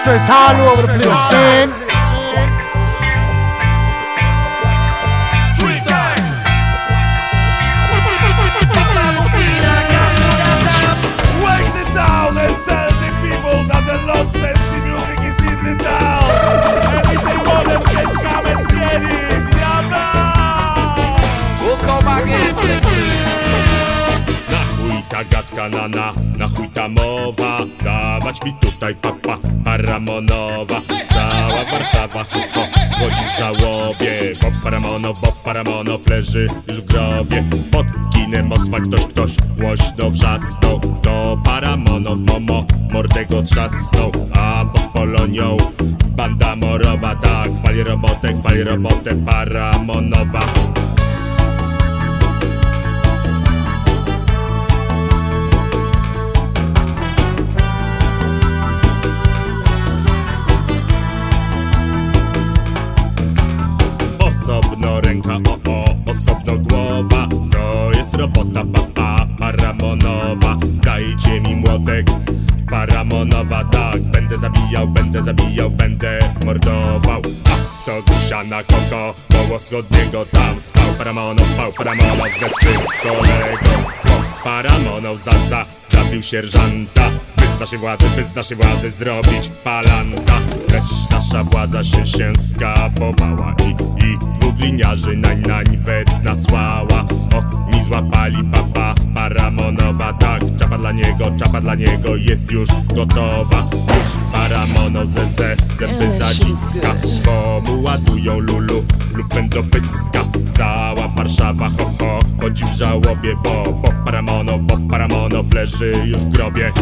stress. All over the place. Ta gadka nana, na chuj ta mowa. Dawać mi tutaj papa paramonowa. Cała Warszawa chucho chodzi w żałobie. Bo paramonow, bo paramonow leży już w grobie. Pod kinem Moskwa ktoś ktoś głośno wrzasnął. To paramonow momo mordego trzasnął. A pod Polonią banda morowa. Tak, chwali robotę, chwali robotę paramonowa ręka, o o, osobno głowa. To jest robota papa paramonowa. Dajcie mi młotek paramonowa. Tak, będę zabijał, będę zabijał, będę mordował. A sto gusia na koko, koło wschodniego Tam spał. Paramonow, spał paramonow ze swym kolegą. Bo paramonow za, za, zabił sierżanta. By z naszej władzy, by z naszej władzy zrobić palanta. Lecz nasza władza się się skapowała I, i dwóch gliniarzy nań nań wet nasłała. Oni złapali papa Paramonowa Tak, czapa dla niego, czapa dla niego jest już gotowa. Już Paramonow ze, ze zęby zaciska Bo mu ładują lulu, lufem do pyska. Cała Warszawa ho ho chodzi w żałobie Bo, bo Paramonow, bo Paramonow leży już w grobie